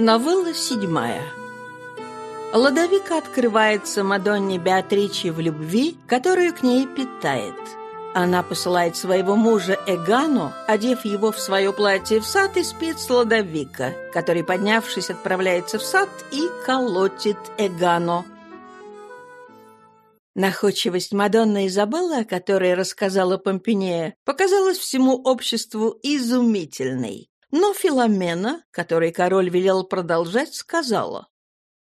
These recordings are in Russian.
Новелла седьмая. Ладовика открывается Мадонне Беатриче в любви, которую к ней питает. Она посылает своего мужа Эгану, одев его в свое платье в сад и спец Ладовика, который, поднявшись, отправляется в сад и колотит Эгану. Находчивость Мадонны Изабеллы, о которой рассказала Помпинея, показалась всему обществу изумительной. Но Филомена, которой король велел продолжать, сказала.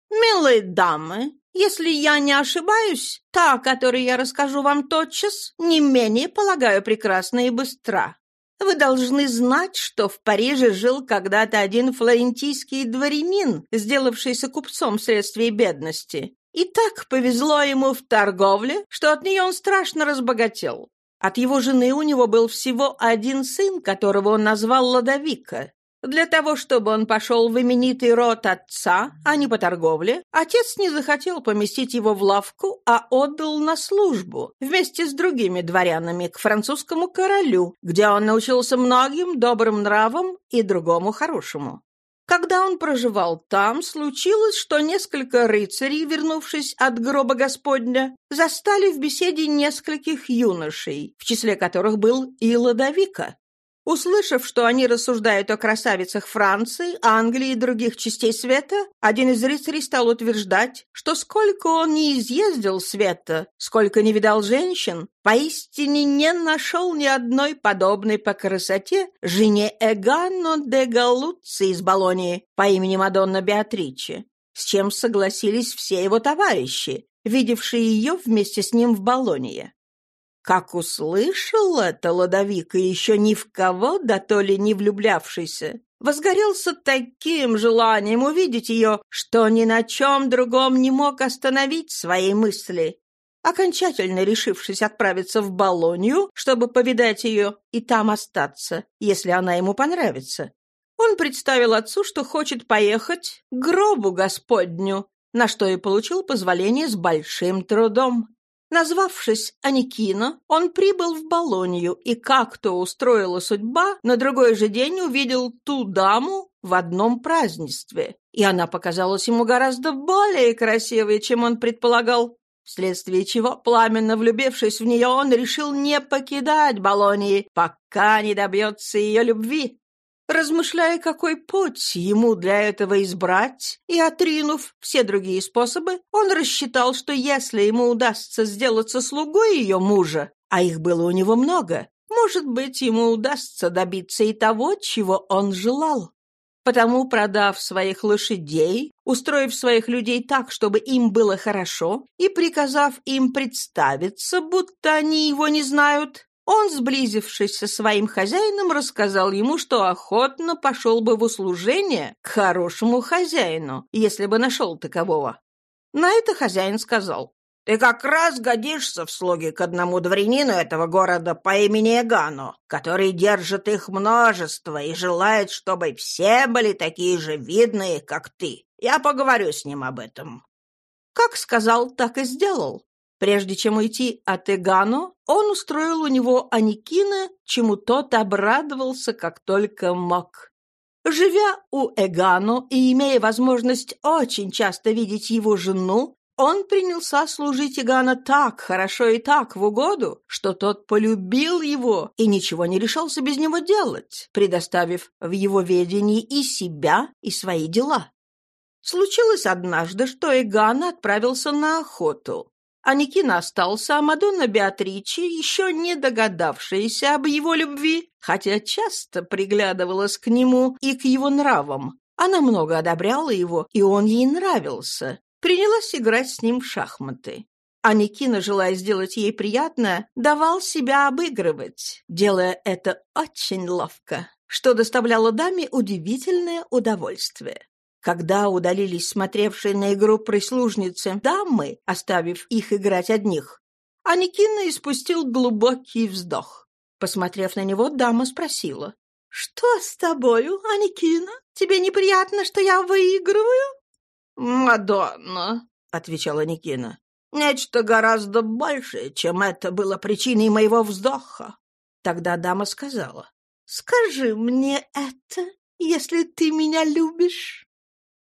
«Милые дамы, если я не ошибаюсь, та, о которой я расскажу вам тотчас, не менее, полагаю, прекрасна и быстра. Вы должны знать, что в Париже жил когда-то один флорентийский дворянин, сделавшийся купцом вследствие бедности. И так повезло ему в торговле, что от нее он страшно разбогател. От его жены у него был всего один сын, которого он назвал Ладовика. Для того, чтобы он пошел в именитый род отца, а не по торговле, отец не захотел поместить его в лавку, а отдал на службу вместе с другими дворянами к французскому королю, где он научился многим добрым нравам и другому хорошему. Когда он проживал там, случилось, что несколько рыцарей, вернувшись от гроба Господня, застали в беседе нескольких юношей, в числе которых был и Ладовика. Услышав, что они рассуждают о красавицах Франции, Англии и других частей света, один из рыцарей стал утверждать, что сколько он не изъездил света, сколько не видал женщин, поистине не нашел ни одной подобной по красоте жене Эгано де Галуцци из Болонии по имени Мадонна Беатриче, с чем согласились все его товарищи, видевшие ее вместе с ним в Болонии. Как услышал это Ладовик, и еще ни в кого, да то ли не влюблявшийся, возгорелся таким желанием увидеть ее, что ни на чем другом не мог остановить свои мысли. Окончательно решившись отправиться в Болонью, чтобы повидать ее и там остаться, если она ему понравится, он представил отцу, что хочет поехать к гробу Господню, на что и получил позволение с большим трудом. Назвавшись Аникино, он прибыл в Болонью и, как то устроила судьба, на другой же день увидел ту даму в одном празднестве, и она показалась ему гораздо более красивой, чем он предполагал, вследствие чего, пламенно влюбившись в нее, он решил не покидать Болонии, пока не добьется ее любви. Размышляя, какой путь ему для этого избрать, и отринув все другие способы, он рассчитал, что если ему удастся сделаться слугой ее мужа, а их было у него много, может быть, ему удастся добиться и того, чего он желал. Потому, продав своих лошадей, устроив своих людей так, чтобы им было хорошо, и приказав им представиться, будто они его не знают, он, сблизившись со своим хозяином, рассказал ему, что охотно пошел бы в услужение к хорошему хозяину, если бы нашел такового. На это хозяин сказал, «Ты как раз годишься в слуги к одному дворянину этого города по имени Эгано, который держит их множество и желает, чтобы все были такие же видные, как ты. Я поговорю с ним об этом». Как сказал, так и сделал. Прежде чем уйти от Эгано, он устроил у него Аникина, чему тот обрадовался как только мог. Живя у Эгано и имея возможность очень часто видеть его жену, он принялся служить Игана так хорошо и так в угоду, что тот полюбил его и ничего не решался без него делать, предоставив в его ведении и себя, и свои дела. Случилось однажды, что Эгана отправился на охоту. Аникин остался, а Мадонна Беатриче, еще не догадавшаяся об его любви, хотя часто приглядывалась к нему и к его нравам. Она много одобряла его, и он ей нравился. Принялась играть с ним в шахматы. Аникина, желая сделать ей приятное, давал себя обыгрывать, делая это очень ловко, что доставляло даме удивительное удовольствие. Когда удалились смотревшие на игру прислужницы дамы, оставив их играть одних, Аникина испустил глубокий вздох. Посмотрев на него, дама спросила. «Что с тобою, Аникина? Тебе неприятно, что я выигрываю?» «Мадонна», — отвечала Аникина. «Нечто гораздо большее, чем это было причиной моего вздоха». Тогда дама сказала. «Скажи мне это, если ты меня любишь».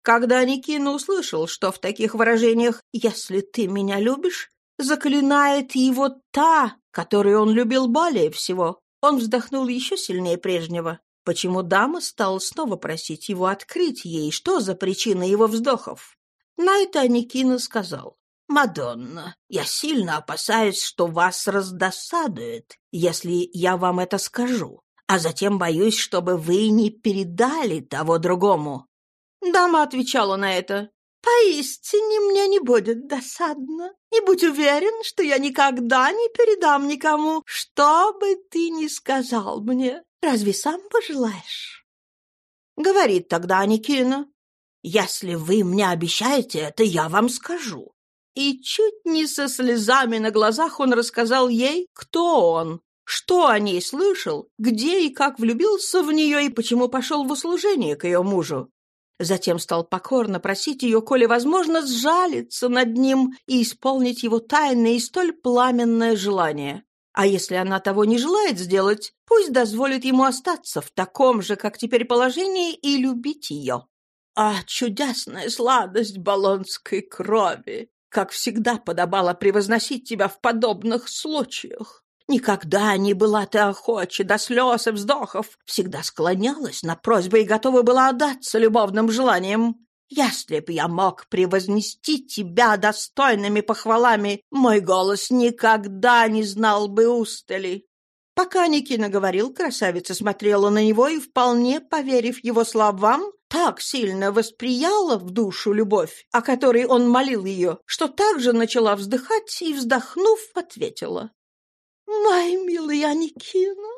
Когда Никина услышал, что в таких выражениях «если ты меня любишь» заклинает его та, которую он любил более всего, он вздохнул еще сильнее прежнего. Почему дама стала снова просить его открыть ей, что за причина его вздохов? На это Аникина сказал. «Мадонна, я сильно опасаюсь, что вас раздосадует, если я вам это скажу, а затем боюсь, чтобы вы не передали того другому». Дама отвечала на это. «Поистине мне не будет досадно, и будь уверен, что я никогда не передам никому, что бы ты ни сказал мне. Разве сам пожелаешь?» Говорит тогда Аникина. «Если вы мне обещаете это, я вам скажу». И чуть не со слезами на глазах он рассказал ей, кто он, что о ней слышал, где и как влюбился в нее и почему пошел в услужение к ее мужу. Затем стал покорно просить ее, коли возможно, сжалиться над ним и исполнить его тайное и столь пламенное желание. А если она того не желает сделать, пусть дозволит ему остаться в таком же, как теперь, положении и любить ее. А чудесная сладость болонской крови! Как всегда подобало превозносить тебя в подобных случаях. Никогда не была ты охоча до слез и вздохов, всегда склонялась на просьбы и готова была отдаться любовным желаниям. Если б я мог превознести тебя достойными похвалами, мой голос никогда не знал бы устали». Пока Никина говорил, красавица смотрела на него и, вполне поверив его словам, так сильно восприяла в душу любовь, о которой он молил ее, что также начала вздыхать и, вздохнув, ответила. «Мой милый Аникина,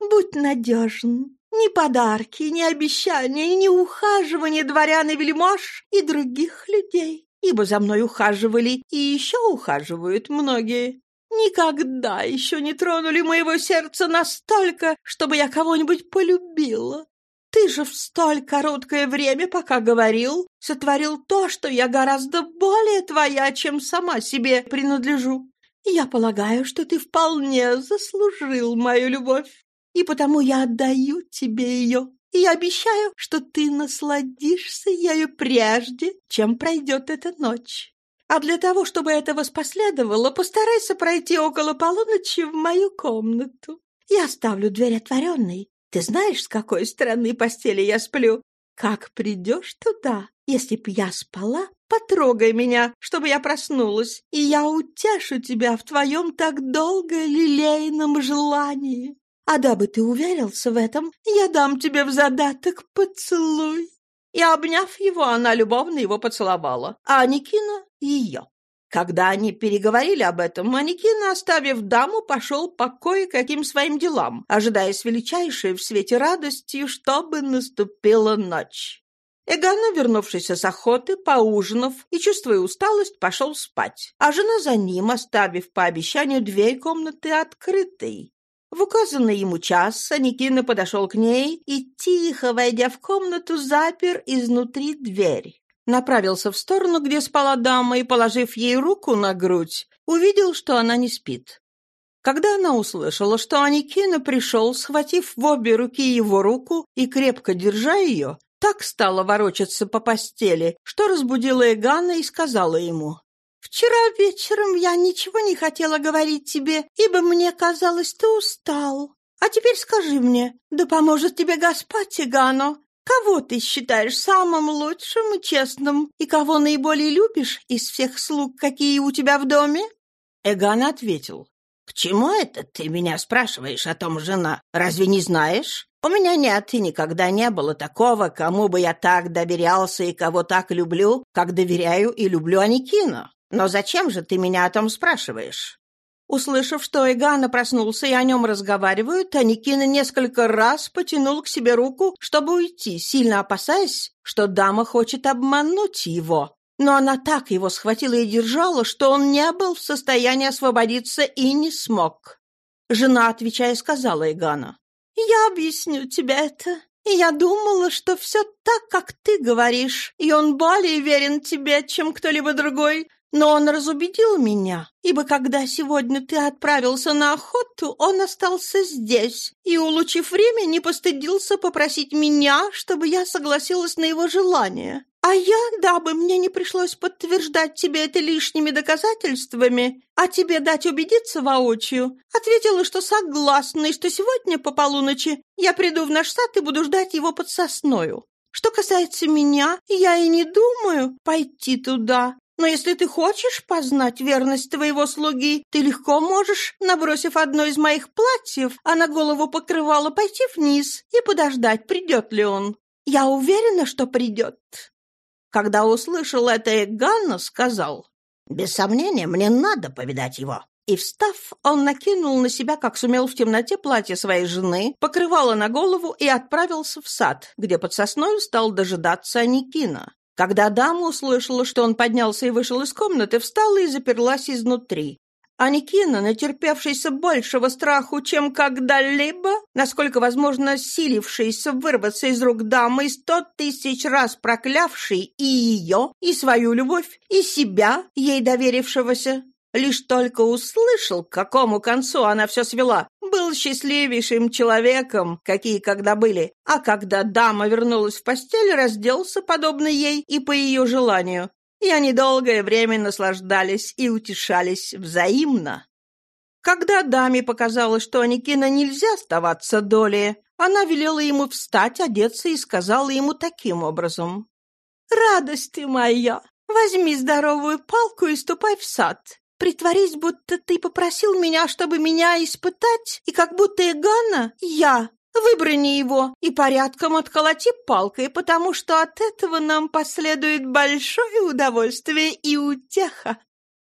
будь надежен. Ни подарки, ни обещания, ни ухаживания дворян и вельмож и других людей, ибо за мной ухаживали и еще ухаживают многие. Никогда еще не тронули моего сердца настолько, чтобы я кого-нибудь полюбила. Ты же в столь короткое время, пока говорил, сотворил то, что я гораздо более твоя, чем сама себе принадлежу. Я полагаю, что ты вполне заслужил мою любовь, и потому я отдаю тебе ее. И обещаю, что ты насладишься ею прежде, чем пройдет эта ночь. А для того, чтобы это воспоследовало, постарайся пройти около полуночи в мою комнату. Я оставлю дверь отворенной. Ты знаешь, с какой стороны постели я сплю? Как придешь туда, если б я спала, Потрогай меня, чтобы я проснулась, и я утешу тебя в твоем так долго лилейном желании. А дабы ты уверился в этом, я дам тебе в задаток поцелуй». И, обняв его, она любовно его поцеловала, а Аникина — ее. Когда они переговорили об этом, Аникина, оставив даму, пошел по кое-каким своим делам, ожидая с величайшей в свете радостью, чтобы наступила ночь. Эгана, вернувшийся с охоты, поужинав и, чувствуя усталость, пошел спать, а жена за ним, оставив по обещанию дверь комнаты открытой. В указанный ему час Аникина подошел к ней и, тихо войдя в комнату, запер изнутри дверь. Направился в сторону, где спала дама, и, положив ей руку на грудь, увидел, что она не спит. Когда она услышала, что Аникина пришел, схватив в обе руки его руку и крепко держа ее, так стала ворочаться по постели, что разбудила Эгана и сказала ему. «Вчера вечером я ничего не хотела говорить тебе, ибо мне казалось, ты устал. А теперь скажи мне, да поможет тебе Господь, Эгано, кого ты считаешь самым лучшим и честным, и кого наиболее любишь из всех слуг, какие у тебя в доме?» Эган ответил. «К чему это ты меня спрашиваешь о том, жена? Разве не знаешь? У меня нет и никогда не было такого, кому бы я так доверялся и кого так люблю, как доверяю и люблю Аникину. Но зачем же ты меня о том спрашиваешь?» Услышав, что Эгана проснулся и о нем разговаривают, Аникина несколько раз потянул к себе руку, чтобы уйти, сильно опасаясь, что дама хочет обмануть его. Но она так его схватила и держала, что он не был в состоянии освободиться и не смог. Жена, отвечая, сказала Эгана, «Я объясню тебе это. Я думала, что все так, как ты говоришь, и он более верен тебе, чем кто-либо другой. Но он разубедил меня, ибо когда сегодня ты отправился на охоту, он остался здесь и, улучив время, не постыдился попросить меня, чтобы я согласилась на его желание. А я, дабы мне не пришлось подтверждать тебе это лишними доказательствами, а тебе дать убедиться воочию, ответила, что согласна, и что сегодня по полуночи я приду в наш сад и буду ждать его под сосною. Что касается меня, я и не думаю пойти туда. Но если ты хочешь познать верность твоего слуги, ты легко можешь, набросив одно из моих платьев, а на голову покрывало, пойти вниз и подождать, придет ли он. Я уверена, что придет. Когда услышал это Ганна, сказал, «Без сомнения, мне надо повидать его». И, встав, он накинул на себя, как сумел в темноте, платье своей жены, покрывало на голову и отправился в сад, где под сосной стал дожидаться Аникина. Когда дама услышала, что он поднялся и вышел из комнаты, встала и заперлась изнутри. Аникина, натерпевшийся большего страху, чем когда-либо, насколько возможно, силившийся вырваться из рук дамы и сто тысяч раз проклявший и ее, и свою любовь, и себя, ей доверившегося, лишь только услышал, к какому концу она все свела, был счастливейшим человеком, какие когда были, а когда дама вернулась в постель, разделся, подобно ей и по ее желанию, и они долгое время наслаждались и утешались взаимно. Когда даме показалось, что Аникина нельзя оставаться долее, она велела ему встать, одеться и сказала ему таким образом. «Радость ты моя! Возьми здоровую палку и ступай в сад. Притворись, будто ты попросил меня, чтобы меня испытать, и как будто Игана — я, Выбрани его и порядком отколоти палкой, потому что от этого нам последует большое удовольствие и утеха».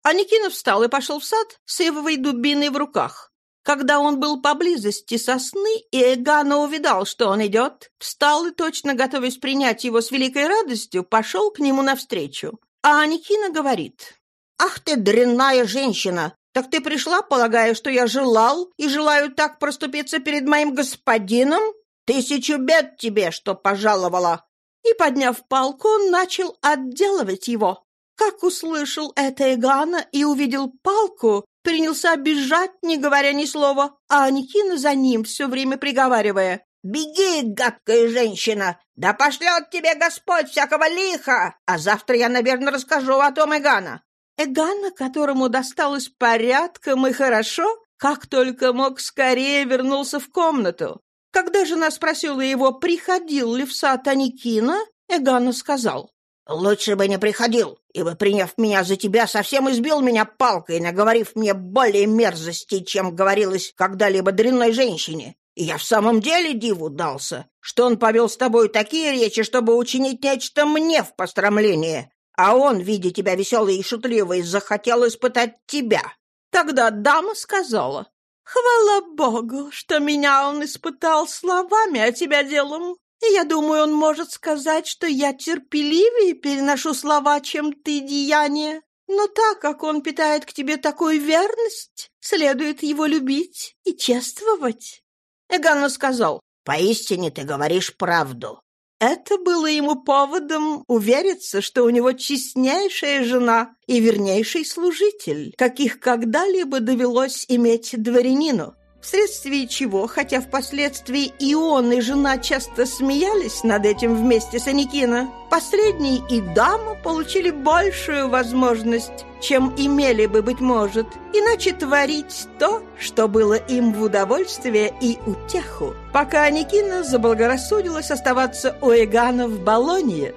Аникинов встал и пошел в сад с ивовой дубиной в руках. Когда он был поблизости сосны, и Эгана увидал, что он идет, встал и, точно готовясь принять его с великой радостью, пошел к нему навстречу. А Аникина говорит, «Ах ты, дрянная женщина! Так ты пришла, полагая, что я желал и желаю так проступиться перед моим господином? Тысячу бед тебе, что пожаловала!» И, подняв палку, он начал отделывать его. Как услышал это Игана и увидел палку, принялся бежать, не говоря ни слова, а Аникина за ним, все время приговаривая. «Беги, гадкая женщина! Да пошлет тебе Господь всякого лиха! А завтра я, наверное, расскажу о том Игана. Эгана, которому досталось порядком и хорошо, как только мог скорее вернулся в комнату. Когда жена спросила его, приходил ли в сад Аникина, Эгана сказал, «Лучше бы не приходил, ибо, приняв меня за тебя, совсем избил меня палкой, наговорив мне более мерзостей, чем говорилось когда-либо дрянной женщине. И я в самом деле диву дался, что он повел с тобой такие речи, чтобы учинить нечто мне в пострамление. А он, видя тебя веселой и шутливой, захотел испытать тебя. Тогда дама сказала, «Хвала Богу, что меня он испытал словами, а тебя делом. И я думаю, он может сказать, что я терпеливее переношу слова, чем ты деяния. Но так как он питает к тебе такую верность, следует его любить и чествовать». Эганна сказал, «Поистине ты говоришь правду. Это было ему поводом увериться, что у него честнейшая жена и вернейший служитель, каких когда-либо довелось иметь дворянину вследствие чего, хотя впоследствии и он, и жена часто смеялись над этим вместе с Аникино, последний и дама получили большую возможность, чем имели бы, быть может, иначе творить то, что было им в удовольствие и утеху, пока Аникина заблагорассудилась оставаться у Эгана в Болонье.